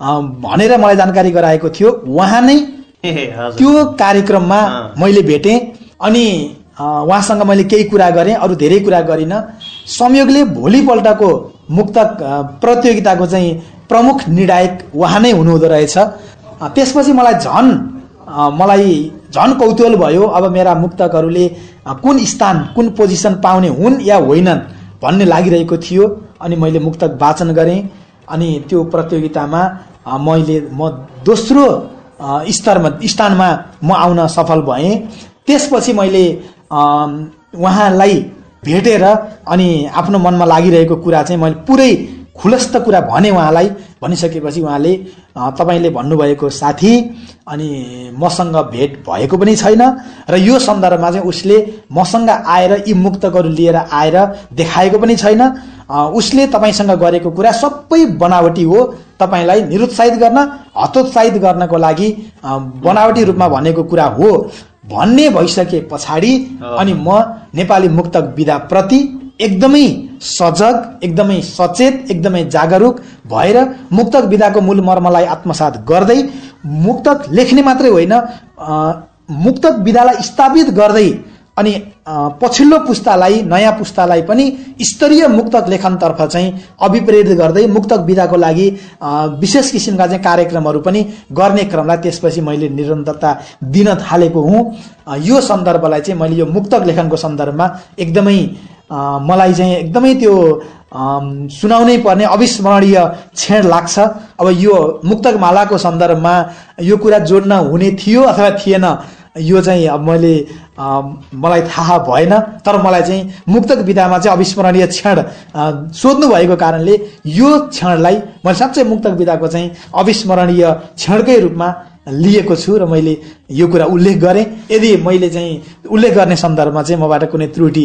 भनेर मलाई जानकारी गराएको थियो। उहाँ नै त्यो कार्यक्रममा। मैले भेटेँ अनि उहाँसँग मैले केही कुरा गरेँ अरू धेरै कुरा गरिनँ। संयोगले भोलिपल्टको मुक्तक अ, प्रतियोगिताको चाहिँ प्रमुख निर्णायक उहाँ नै हुनुहुँदो रहेछ। त्यसपछि मलाई झन् मलाई झन् कौतूहल भयो अब मेरा मुक्तकहरूले कुन स्थान कुन पोजिसन पाउने हुन् या होइनन् भन्ने लागिरहेको थियो अनि मैले मुक्तक वाचन गरेँ। अनि त्यो प्रतियोगितामा मैले म दोस्रो स्तरमा स्थानमा म आउन सफल भएँ। त्यसपछि मैले उहाँलाई भेटेर अनि आफ्नो मनमा लागिरहेको कुरा चाहिँ मैले पुरै खुलस्त कुरा भने उहाँलाई भनिसकेपछि उहाँले तपाईँले भन्नुभएको साथी अनि मसँग भेट भएको पनि छैन र यो सन्दर्भमा चाहिँ उसले मसँग आएर यी मुक्तकहरू लिएर आएर देखाएको पनि छैन। उसले तपाईँसँग गरेको कुरा सबै बनावटी हो। तपाईँलाई निरुत्साहित गर्न हतोत्साहित गर्नको लागि बनावटी रूपमा भनेको कुरा हो भन्ने भइसके पछाडि अनि म नेपाली मुक्तक विधाप्रति एकदमै सजग एकदमै सचेत एकदमै जागरुक भएर मुक्तक विधाको मूल मर्मलाई आत्मसात गर्दै मुक्तक लेख्ने मात्रै होइन मुक्तक विधालाई स्थापित गर्दै अनि पछिल्लो पुस्तालाई नयाँ पुस्तालाई पनि स्तरीय मुक्तक लेखनतर्फ चाहिँ अभिप्रेरित गर्दै मुक्तक विधाको लागि विशेष किसिमका चाहिँ कार्यक्रमहरू पनि गर्ने क्रमलाई त्यसपछि मैले निरन्तरता दिन थालेको हुँ। यो सन्दर्भलाई चाहिँ मैले यो मुक्तक लेखनको सन्दर्भमा एकदमै मलाई चाहिँ एकदमै त्यो सुनाउनै पर्ने अविस्मरणीय क्षण लाग्छ। अब यो मुक्तक मालाको सन्दर्भमा यो कुरा जोड्न हुने थियो अथवा थिएन यो चाहिँ अब मैले मलाई थाहा भएन। तर मलाई चाहिँ मुक्तक विधामा चाहिँ अविस्मरणीय क्षण सोध्नु भएको कारणले यो क्षणलाई मैले साँच्चै मुक्तक विधाको चाहिँ अविस्मरणीय क्षणकै रूपमा लिएको छु र मैले यो कुरा उल्लेख गरेँ। यदि मैले चाहिँ उल्लेख गर्ने सन्दर्भमा चाहिँ मबाट कुनै त्रुटि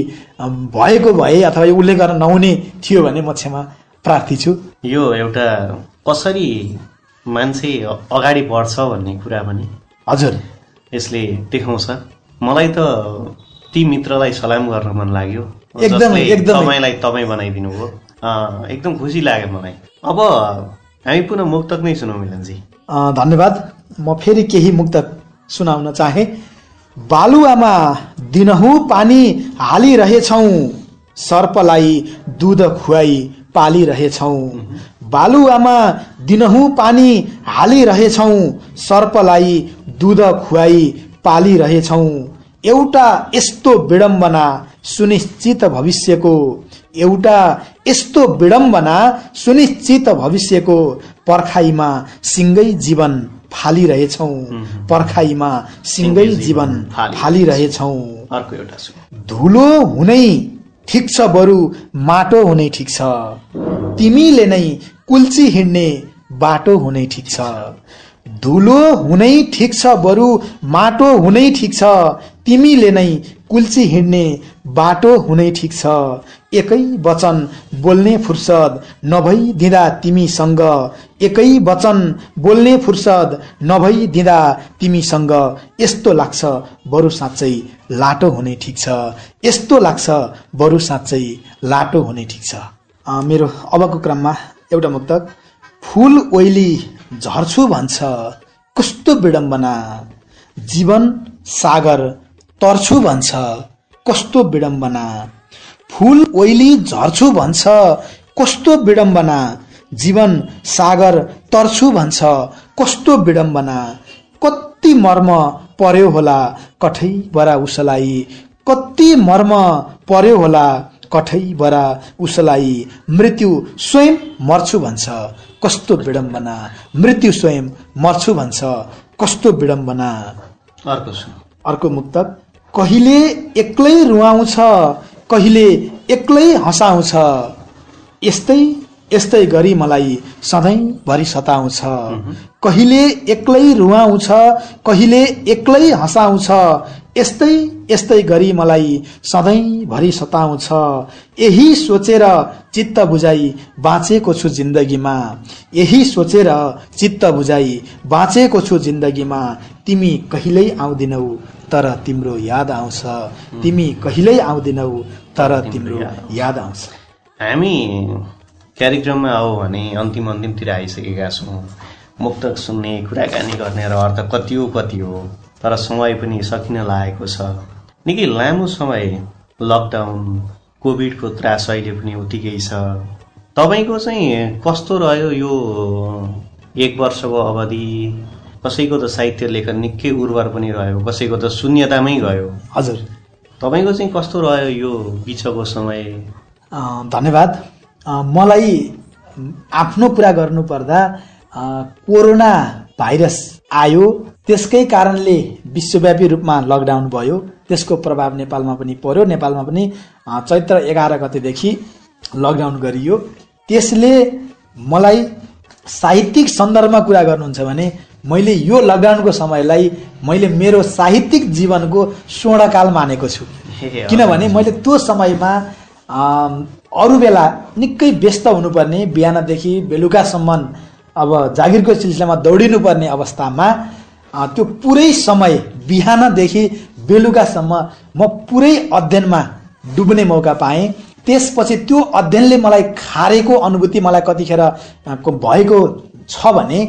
भएको भए अथवा यो उल्लेख गर्न नहुने थियो भने म क्षमा प्रार्थी छु। यो एउटा कसरी मान्छे अगाडि बढ्छ भन्ने कुरा पनि हजुर। यसले देखाउँछ। मलाई त ती मित्रलाई सलाम गर्न मन लाग्यो। एकदमै, एकदमै। तपाईँलाई तपाईँ बनाइदिनु भयो एकदम खुसी लाग्यो मलाई। अब हामी पुनः मुक्तक नै सुनौँ मिलनजी। धन्यवाद। म फेरि केही मुक्त सुनाउन चाहे। बालुवामा दिनहुँ पानी हालिरहेछौ। सर्पलाई दुध खुवाई पालिरहेछौ। बालुवामा दिनहुँ पानी हालिरहेछौ। सर्पलाई दुध खुवाई पालिरहेछौ। एउटा यस्तो विडम्बना सुनिश्चित भविष्यको एउटा यस्तो विडम्बना सुनिश्चित भविष्यको पर्खाइमा सिङ्गै जीवन फालिरहेछौ। पर्खाइमा सिङ्गै जीवन फालिरहेछौ। अर्को एउटा धुलो हुनै ठिक छ बरु माटो हुनै ठिक छ। तिमीले नै कुल्ची हिँड्ने बाटो हुनै ठिक छ। धुलो हुनै ठिक छ बरु माटो हुनै ठिक छ। तिमीले नै कुल्ची हिँड्ने बाटो हुनै ठिक छ। एकै वचन बोल्ने फुर्सद नभइदिँदा तिमीसँग। एकै वचन बोल्ने फुर्सद नभइदिँदा तिमीसँग। यस्तो लाग्छ बरु साँच्चै लाटो हुने ठिक छ। यस्तो लाग्छ बरु साँच्चै लाटो हुने ठिक छ। मेरो अबको क्रममा एउटा मुक्तक। फुल ओइली झर्छु भन्छ। कस्तो विडम्बना। जीवन सागर तर्छु भन्छ। कस्तो विडम्बना। फुल ओइली झर्छु भन्छ। कस्तो विडम्बना। जीवन सागर तर्छु भन्छ। कस्तो विडम्बना। कति मर्म पर्यो होला कठै बरा उसलाई। कति मर्म पर्यो होला कठै बरा उसलाई। मृत्यु स्वयं मर्छु भन्छ। कस्तो विडम्बना? मृत्यु स्वयं मर्छु भन्छ। कस्तो विडम्बना? अर्को अर्को मुक्तक कहिले एक्लै रुवाउँछ कहिले एक्लै हँसाउँछ। यस्तै यस्तै गरी मलाई सधैँभरि सताउँछ। कहिले एक्लै रुवाउँछ कहिले एक्लै हँसाउँछ। यस्तै यस्तै गरी मलाई सधैँभरि सताउँछ। यही सोचेर चित्त बुझाइ बाँचेको छु जिन्दगीमा। यही सोचेर चित्त बुझाइ बाँचेको छु जिन्दगीमा। तिमी कहिल्यै आउँदिनौ तर तिम्रो याद आउँछ। तिमी कहिल्यै आउँदिनौ तर तिम्रो याद आउँछ। हामी कार्यक्रममा आऊ भने अन्तिम अन्तिमतिर आइसकेका छौँ। मुक्तक सुन्ने कुराकानी गर्ने र अर्थ कति हो कति हो? तर समय पनि सकिन लागेको छ। निकै लामो समय लकडाउन कोभिडको त्रास अहिले पनि उत्तिकै छ। तपाईँको चाहिँ कस्तो रह्यो यो एक वर्षको अवधि? कसैको त साहित्य लेखन निकै उर्वर पनि रह्यो कसैको त शून्यतामै गयो। हजुर। तपाईँको चाहिँ कस्तो रह्यो यो बिचको समय? धन्यवाद। मलाई आफ्नो कुरा गर्नुपर्दा कोरोना भाइरस आयो। त्यसकै कारणले विश्वव्यापी रूपमा लकडाउन भयो। त्यसको प्रभाव नेपालमा पनि पर्यो। नेपालमा पनि चैत्र एघार गतेदेखि लकडाउन गरियो। त्यसले मलाई साहित्यिक सन्दर्भमा कुरा गर्नुहुन्छ भने मैले यो लकडाउनको समयलाई मैले मेरो साहित्यिक जीवनको स्वर्णकाल मानेको छु। किनभने मैले त्यो समयमा अरू बेला निकै व्यस्त हुनुपर्ने बिहानदेखि बेलुकासम्म अब जागिरको सिलसिलामा दौडिनुपर्ने अवस्थामा त्यो पुरै समय बिहानदेखि बेलुकासम्म म पुरै अध्ययनमा डुब्ने मौका पाएँ। त्यसपछि त्यो अध्ययनले मलाई खारेको अनुभूति मलाई कतिखेर भएको छ भने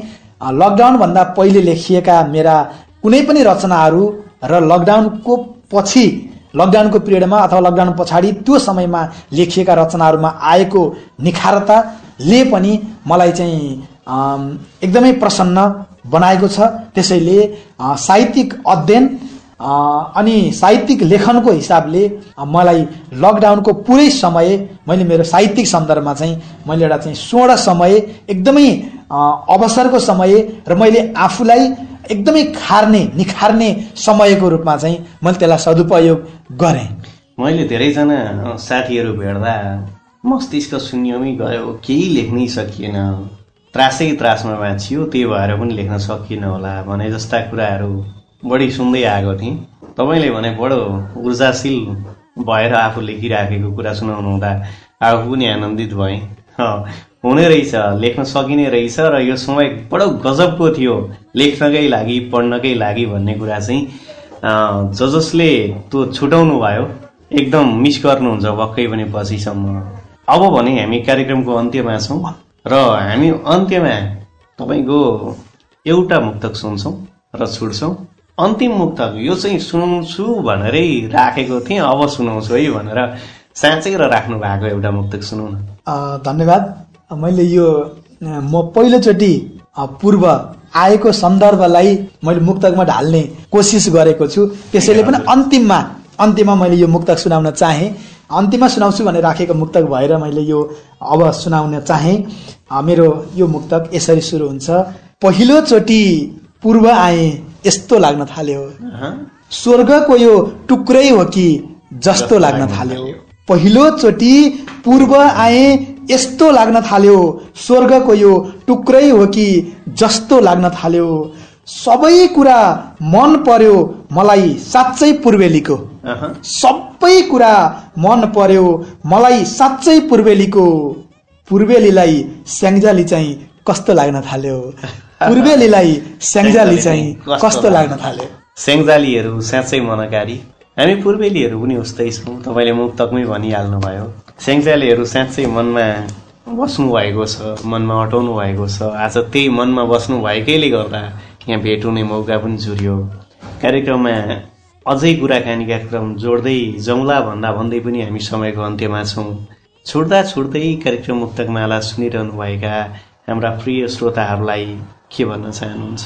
लकडाउनभन्दा पहिले लेखिएका मेरा कुनै पनि रचनाहरू र लकडाउनको पछि लकडाउनको पिरियडमा अथवा लकडाउन पछाडि त्यो समयमा लेखिएका रचनाहरूमा आएको निखारताले पनि मलाई चाहिँ एकदमै प्रसन्न बनाएको छ। त्यसैले साहित्यिक अध्ययन अनि साहित्यिक लेखनको हिसाबले मलाई लकडाउनको पुरै समय मैले मेरो साहित्यिक सन्दर्भमा चाहिँ मैले एउटा चाहिँ स्वर्ण समय एकदमै अवसरको समय र मैले आफूलाई एकदमै खार्ने निखार्ने समयको रूपमा चाहिँ मैले त्यसलाई सदुपयोग गरेँ। मैले धेरैजना साथीहरू भेट्दा मस्तिष्क शून्यमै गयो केही लेख्नै सकिएन। त्रासै त्रासमा बाँचियो त्यही भएर पनि लेख्न सकिएन होला भने जस्ता कुराहरू बढी सुन्दै आएको थिएँ। तपाईँले भने बडो ऊर्जाशील भएर आफू लेखिराखेको कुरा सुनाउनु हुँदा आफू पनि आनन्दित भएँ। हुने रहेछ लेख्न सकिने रहेछ र यो समय बडो गजबको थियो लेख्नकै लागि पढ्नकै लागि भन्ने कुरा चाहिँ ज जसले त्यो छुटाउनु भयो एकदम मिस गर्नुहुन्छ पक्कै पनि पछिसम्म अब भने हामी कार्यक्रमको अन्त्यमा छौँ। र हामी अन्त्यमा तपाईँको एउटा मुक्तक सुन्छौँ र छुट्छौँ। अन्तिम मुक्तक यो चाहिँ सुनाउँछु भनेरै राखेको थिएँ अब सुनाउँछु है भनेर साँचै र राख्नु भएको एउटा मुक्तक सुनौ न। धन्यवाद। मैले यो म पहिलोचोटि पूर्व आएको सन्दर्भलाई मैले मुक्तकमा ढाल्ने कोसिस गरेको छु। त्यसैले पनि अन्तिममा अन्तिममा मैले यो मुक्तक सुनाउन चाहेँ। अन्तिममा सुनाउँछु भनेर राखेको मुक्तक भएर मैले यो अब सुनाउन चाहेँ। मेरो यो मुक्तक यसरी सुरु हुन्छ। पहिलोचोटि पूर्व आए यस्तो लाग्न थाल्यो। स्वर्गको यो टुक्रै हो कि जस्तो लाग्न थाल्यो। पहिलो चोटि पूर्व आए यस्तो लाग्न थाल्यो। स्वर्गको यो टुक्रै हो कि जस्तो लाग्न थाल्यो। सबै कुरा मन पर्यो मलाई साँच्चै पूर्वेलीको। सबै कुरा मन पर्यो मलाई साँच्चै पूर्वेलीको पूर्वेलीलाई स्याङ्जाली चाहिँ कस्तो लाग्न थाल्यो? पूर्वेलीलाई स्याङ्जाली चाहिँ कस्तो लाग्न थाल्यो? स्याङ्जालीहरू साँच्चै मनकारी। हामी पूर्वेलीहरू पनि उस्तै छौँ तपाईँले मुक्तकमै भनिहाल्नु भयो स्याङ्जालीहरू साँच्चै मनमा बस्नु भएको छ मनमा अटाउनु भएको छ। आज त्यही मनमा बस्नु भएकैले गर्दा यहाँ भेट हुने मौका पनि जुर्यो। कार्यक्रममा अझै कुराकानीका क्रम जोड्दै जाउँला भन्दा भन्दै पनि हामी समयको अन्त्यमा छौँ। छुट्दा छुट्दै कार्यक्रम मुक्तकमाला सुनिरहनुभएका हाम्रा प्रिय श्रोताहरूलाई के भन्न चाहनुहुन्छ?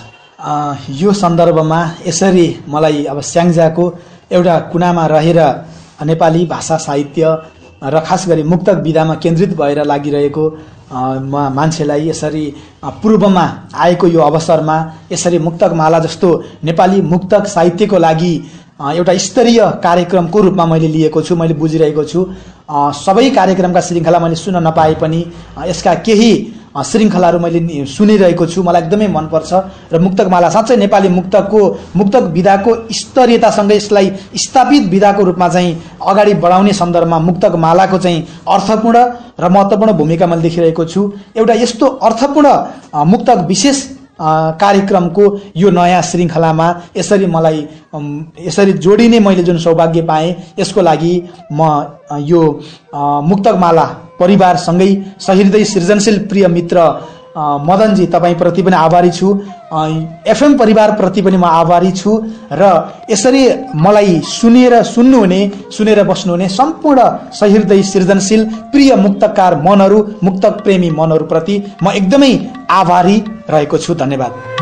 यो सन्दर्भमा यसरी मलाई अब स्याङ्जाको एउटा कुनामा रहेर नेपाली भाषा साहित्य र खास गरी मुक्तक विधामा केन्द्रित भएर लागिरहेको मान्छेलाई यसरी पूर्वमा आएको यो अवसरमा यसरी मुक्तक माला जस्तो नेपाली मुक्तक साहित्यको लागि एउटा स्तरीय कार्यक्रमको रूपमा मैले लिएको छु मैले बुझिरहेको छु। सबै कार्यक्रमका श्रृङ्खला मैले सुन्न नपाए पनि यसका केही श्रृङ्खलाहरू मैले सुनिरहेको छु मलाई एकदमै मनपर्छ। र मुक्तकमाला साँच्चै नेपाली मुक्तकको मुक्तक विधाको स्तरीयतासँगै यसलाई स्थापित विधाको रूपमा चाहिँ अगाडि बढाउने सन्दर्भमा मुक्तकमालाको चाहिँ अर्थपूर्ण र महत्त्वपूर्ण भूमिका मैले देखिरहेको छु। एउटा यस्तो अर्थपूर्ण मुक्तक विशेष कार्यक्रमको यो नयाँ श्रृङ्खलामा यसरी मलाई यसरी जोडिने मैले जुन सौभाग्य पाएँ यसको लागि म यो मुक्तकमाला परिवारसँगै सहृदय सृजनशील प्रिय मित्र मदनजी तपाईँप्रति पनि आभारी छु। एफएम परिवारप्रति पनि म आभारी छु र यसरी मलाई सुनेर सुन्नुहुने सुनेर बस्नुहुने सम्पूर्ण सहृदय सृजनशील प्रिय मुक्तकार मनहरू मुक्तक प्रेमी मनहरूप्रति म एकदमै आभारी रहेको छु धन्यवाद।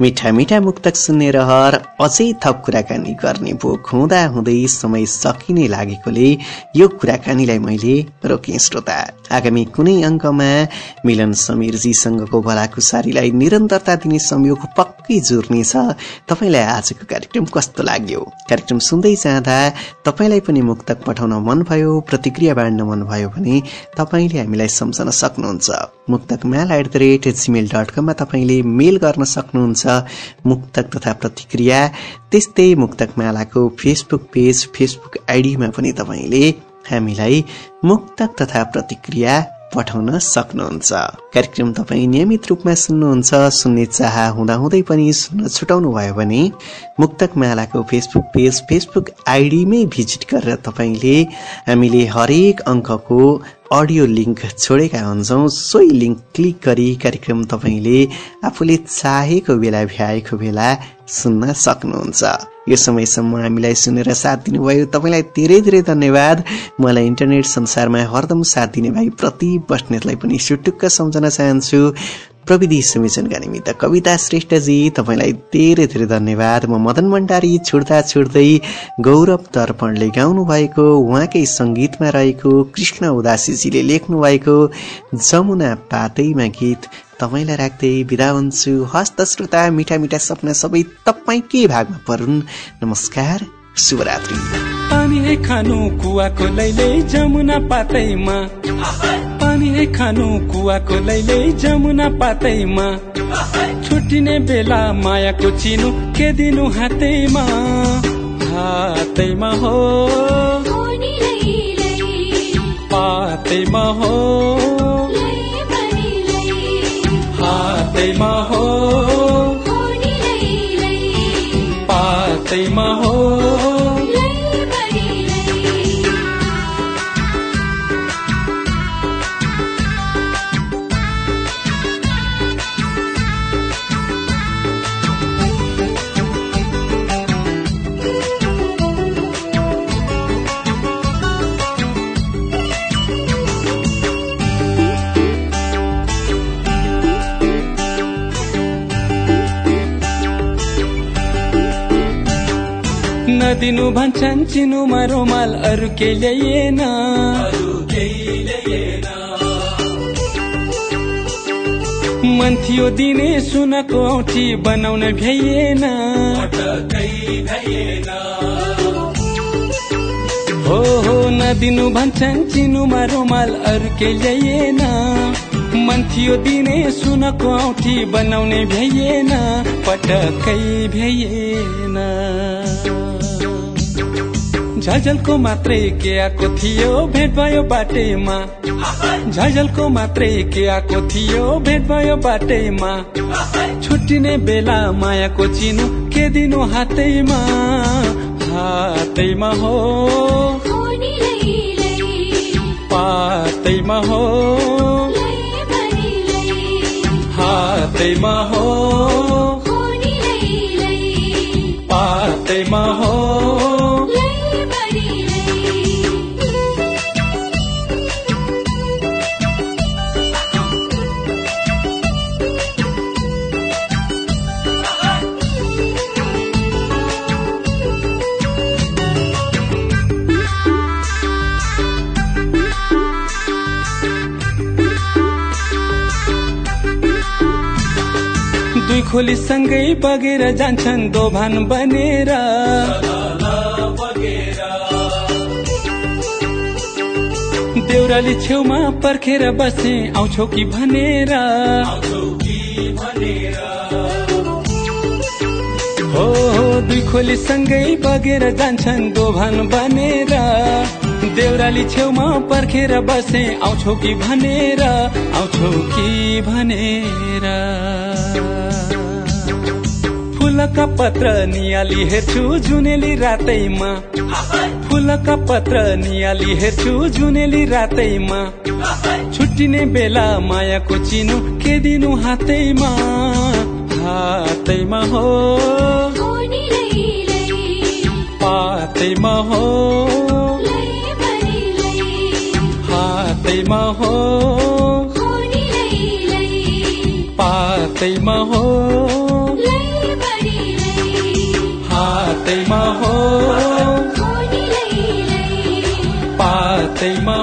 मिठा मिठा मुक्तक सुन्ने रहर अझै थप कुराकानी गर्ने भोक हुँदा हुँदै समय सकिने लागेकोले यो कुराकानीलाई मैले रोकेँ श्रोता। आगामी कुनै अङ्कमा मिलन समीरजीसँगको भलाकुसारीलाई निरन्तरता दिने संयोग पक्कै जुर्नेछ तपाईँलाई आजको कार्यक्रम कस्तो लाग्यो? कार्यक्रम सुन्दै जाँदा तपाईँलाई पनि मुक्तक पठाउन मन भयो प्रतिक्रिया बाँड्न मन भयो भने तपाईँले हामीलाई सम्झन सक्नुहुन्छ। मुक्तक म्याल at the rate Gmail dot कममा तपाईँले मेल गर्न सक्नुहुन्छ। मुक्तक तथा प्रतिक्रिया त्यस्तै मुक्तक मालाको फेसबुक पेज फेसबुक आइडीमा पनि तपाईँले हामीलाई मुक्तक तथा प्रतिक्रिया पठाउन सक्नुहुन्छ। कार्यक्रम तपाईँ नियमित रूपमा सुन्नुहुन्छ सुन्ने चाह हुँदाहुँदै पनि सुन्न छुटाउनु भयो भने मुक्तक मालाको फेसबुक पेज फेसबुक आइडीमै भिजिट गरेर तपाईँले हामीले हरेक अङ्कको अडियो लिङ्क छोडेका हुन्छौँ। सोही लिङ्क क्लिक गरी कार्यक्रम तपाईँले आफूले चाहेको बेला भ्याएको बेला सुन्न सक्नुहुन्छ। यो समयसम्म हामीलाई सुनेर साथ दिनुभयो। तपाईँलाई धेरै धेरै धन्यवाद। मलाई इन्टरनेट संसारमा हरदम साथ दिने भाइ प्रति बस्नेतलाई पनि सुटुक्क सम्झन चाहन्छु। प्रविधि संयोजनका निमित्त कविता श्रेष्ठजी तपाईँलाई धेरै धेरै धन्यवाद। म मदन भण्डारी छुट्दा छुट्दै गौरव दर्पणले गाउनु भएको उहाँकै सङ्गीतमा रहेको कृष्ण उदासीजीले लेख्नु भएको जमुना पातैमा गीत तपाईँलाई राख्दै बिदा हुन्छु। हस्त श्रोता मिठा मिठा सपना सबै तपाईँकै भागमा परुन्? नमस्कार। शुभरात्रि पानी है खानु कुवाको लैलै जमुना पातैमा। पानी है खानु कुवाको लैलै जमुना पातैमा। छुट्टिने बेला मायाको चिनो के दिनु हातैमा? हातैमा हो। होनी लै लै पातैमा हो। लै पनि लै हातैमा हो। होनी लै लै पातैमा हो। नदिनु भन्छन् चिनुमा रोमाल अरू केही ल्याइएन मन थियो दिने सुनको औठी बनाउन भ्याइएन। हो हो नदिनु भन्छन् चिनुमा रोमाल अरू केही ल्याइएन मन थियो दिने सुनको औठी बनाउने भ्याइएन पटक्कै भ्याइएन। झझलको मात्रै के आएको थियो भेट भयो बाटैमा। झझलको मात्रै के आएको थियो भेट भयो बाटैमा। छुट्टिने बेला मायाको चिनो के दिनु हातैमा? हातैमा हो। पातैमा हो। हातैमा हो। खोली सँगै बगेर जान्छन् दोभान बनेर। देउराली छेउमा पर्खेर बसे आउँछौ कि भनेर। हो हो दुई खोली सँगै बगेर जान्छन् दोभान बनेर। देउराली छेउमा पर्खेर बसे आउँछौ कि भनेर आउँछौ कि भनेर। फुलका पत्र नियाली हेर्छु जुनेली रातैमा। फुलका पत्र नियाली हेर्छु जुनेली रातैमा। छुट्टिने बेला मायाको चिनो के दिनु हातैमा? हातैमा हो। पातैमा हो। हातैमा हो। पातैमा हो। हातैमा हो। पातैमा